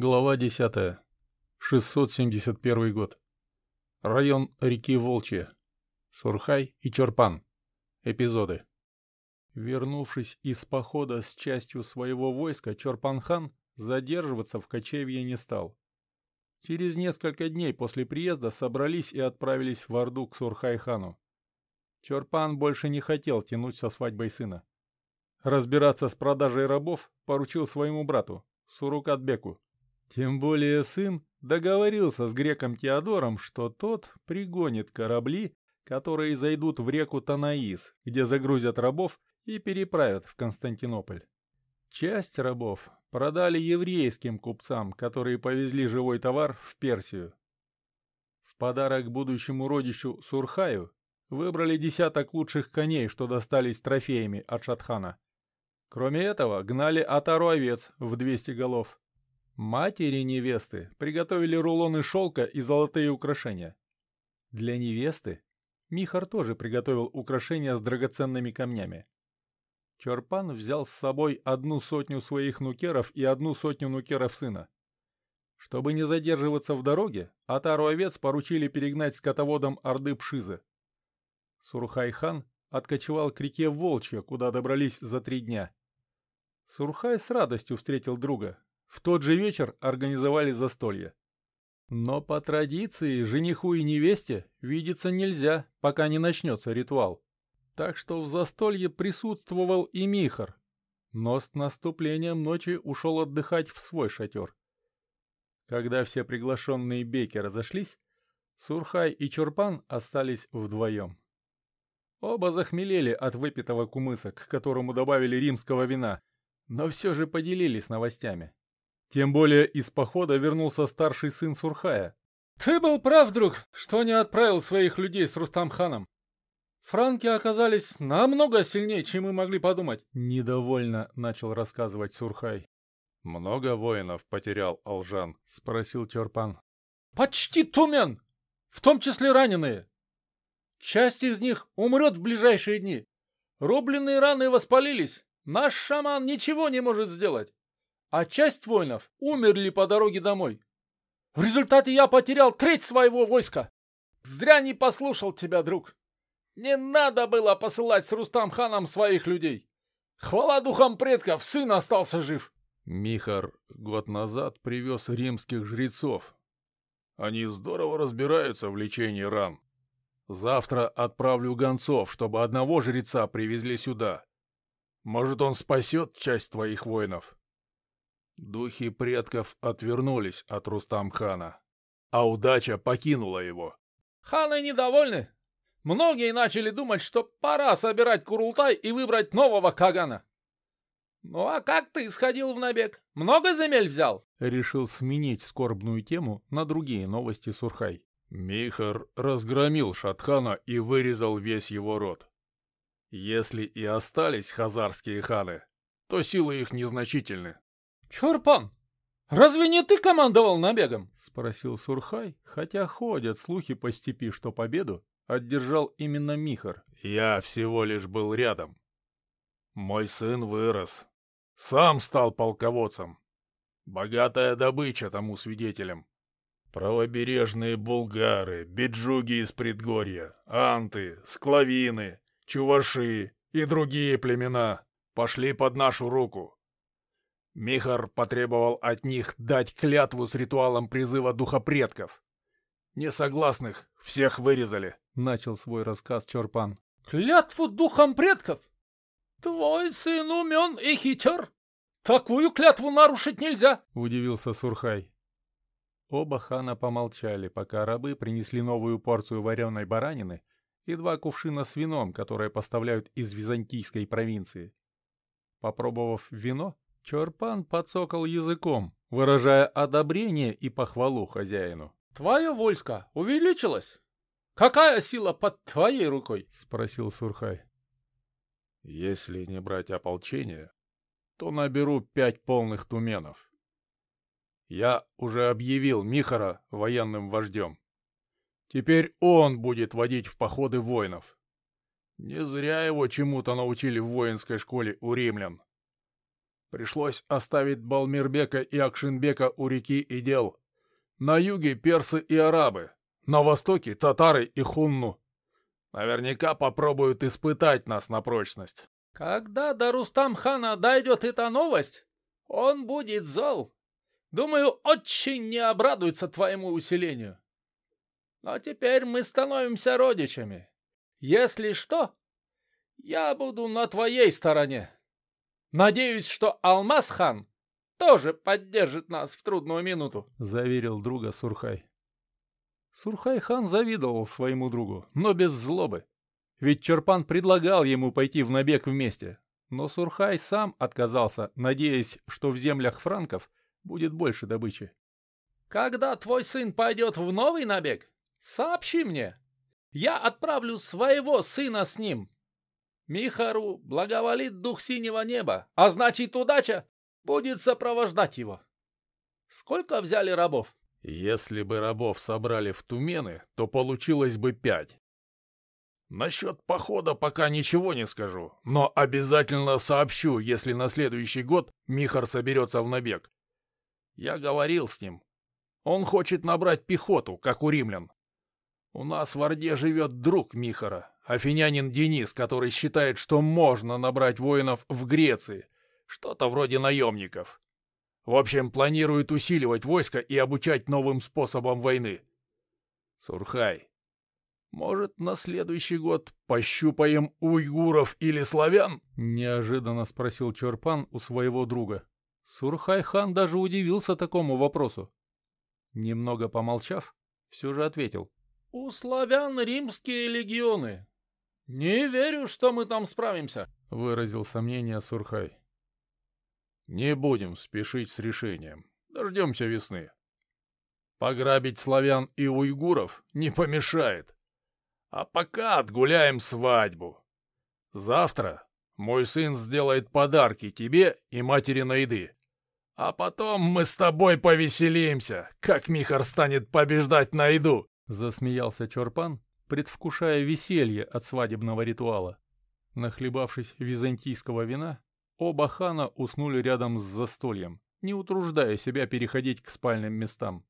Глава 10. 671 год. Район реки Волчья. Сурхай и Чорпан. Эпизоды. Вернувшись из похода с частью своего войска, Чорпан-хан задерживаться в кочевье не стал. Через несколько дней после приезда собрались и отправились в Орду к Сурхай-хану. Чорпан больше не хотел тянуть со свадьбой сына. Разбираться с продажей рабов поручил своему брату, Сурукатбеку. Тем более сын договорился с греком Теодором, что тот пригонит корабли, которые зайдут в реку Танаис, где загрузят рабов и переправят в Константинополь. Часть рабов продали еврейским купцам, которые повезли живой товар в Персию. В подарок будущему родищу Сурхаю выбрали десяток лучших коней, что достались трофеями от Шатхана. Кроме этого, гнали отару овец в 200 голов. Матери невесты приготовили рулоны шелка и золотые украшения. Для невесты Михар тоже приготовил украшения с драгоценными камнями. Чорпан взял с собой одну сотню своих нукеров и одну сотню нукеров сына. Чтобы не задерживаться в дороге, Атару овец поручили перегнать скотоводом Орды Пшизы. Сурхай-хан откочевал к реке Волчья, куда добрались за три дня. Сурхай с радостью встретил друга, в тот же вечер организовали застолье. Но по традиции жениху и невесте видеться нельзя, пока не начнется ритуал. Так что в застолье присутствовал и Михар, но с наступлением ночи ушел отдыхать в свой шатер. Когда все приглашенные беки разошлись, Сурхай и Чурпан остались вдвоем. Оба захмелели от выпитого кумыса, к которому добавили римского вина, но все же поделились новостями. Тем более из похода вернулся старший сын Сурхая. «Ты был прав, друг, что не отправил своих людей с Рустамханом. Франки оказались намного сильнее, чем мы могли подумать», — недовольно начал рассказывать Сурхай. «Много воинов потерял Алжан?» — спросил Чорпан. «Почти тумен, в том числе раненые. Часть из них умрет в ближайшие дни. Рубленные раны воспалились, наш шаман ничего не может сделать а часть воинов умерли по дороге домой. В результате я потерял треть своего войска. Зря не послушал тебя, друг. Не надо было посылать с Рустам-ханом своих людей. Хвала духам предков, сын остался жив. Михар год назад привез римских жрецов. Они здорово разбираются в лечении ран. Завтра отправлю гонцов, чтобы одного жреца привезли сюда. Может, он спасет часть твоих воинов. Духи предков отвернулись от Рустам-хана, а удача покинула его. Ханы недовольны. Многие начали думать, что пора собирать Курултай и выбрать нового Кагана. «Ну а как ты сходил в набег? Много земель взял?» Решил сменить скорбную тему на другие новости Сурхай. Михар разгромил Шатхана и вырезал весь его род. Если и остались хазарские ханы, то силы их незначительны. «Чорпан, разве не ты командовал набегом?» — спросил Сурхай, хотя ходят слухи по степи, что победу одержал именно Михар. «Я всего лишь был рядом. Мой сын вырос. Сам стал полководцем. Богатая добыча тому свидетелем. Правобережные булгары, биджуги из предгорья, анты, склавины, чуваши и другие племена пошли под нашу руку. Михар потребовал от них дать клятву с ритуалом призыва духа предков. Несогласных всех вырезали, — начал свой рассказ Чорпан. Клятву духом предков? Твой сын умен и хитер. Такую клятву нарушить нельзя, — удивился Сурхай. Оба хана помолчали, пока рабы принесли новую порцию вареной баранины и два кувшина с вином, которые поставляют из византийской провинции. Попробовав вино, Чорпан подсокал языком, выражая одобрение и похвалу хозяину. «Твое войско увеличилось? Какая сила под твоей рукой?» — спросил Сурхай. «Если не брать ополчение, то наберу пять полных туменов. Я уже объявил Михара военным вождем. Теперь он будет водить в походы воинов. Не зря его чему-то научили в воинской школе у римлян. Пришлось оставить Балмирбека и Акшинбека у реки и дел. На юге персы и арабы, на востоке татары и хунну. Наверняка попробуют испытать нас на прочность. Когда до Рустам-хана дойдет эта новость, он будет зол. Думаю, очень не обрадуется твоему усилению. Но теперь мы становимся родичами. Если что, я буду на твоей стороне. Надеюсь, что Алмаз-хан тоже поддержит нас в трудную минуту», — заверил друга Сурхай. Сурхай-хан завидовал своему другу, но без злобы. Ведь Черпан предлагал ему пойти в набег вместе, но Сурхай сам отказался, надеясь, что в землях франков будет больше добычи. «Когда твой сын пойдет в новый набег, сообщи мне. Я отправлю своего сына с ним. Михару благоволит дух синего неба, а значит удача будет сопровождать его. Сколько взяли рабов? Если бы рабов собрали в Тумены, то получилось бы пять. Насчет похода пока ничего не скажу, но обязательно сообщу, если на следующий год Михар соберется в набег. Я говорил с ним. Он хочет набрать пехоту, как у римлян. У нас в Орде живет друг Михара, афинянин Денис, который считает, что можно набрать воинов в Греции, что-то вроде наемников. В общем, планирует усиливать войско и обучать новым способам войны. Сурхай, может, на следующий год пощупаем уйгуров или славян? Неожиданно спросил Чорпан у своего друга. Сурхай-хан даже удивился такому вопросу. Немного помолчав, все же ответил. «У славян римские легионы. Не верю, что мы там справимся», — выразил сомнение Сурхай. «Не будем спешить с решением. Дождемся весны. Пограбить славян и уйгуров не помешает. А пока отгуляем свадьбу. Завтра мой сын сделает подарки тебе и матери Наиды. А потом мы с тобой повеселимся, как Михар станет побеждать Наиду!» Засмеялся Чорпан, предвкушая веселье от свадебного ритуала. Нахлебавшись византийского вина, оба хана уснули рядом с застольем, не утруждая себя переходить к спальным местам.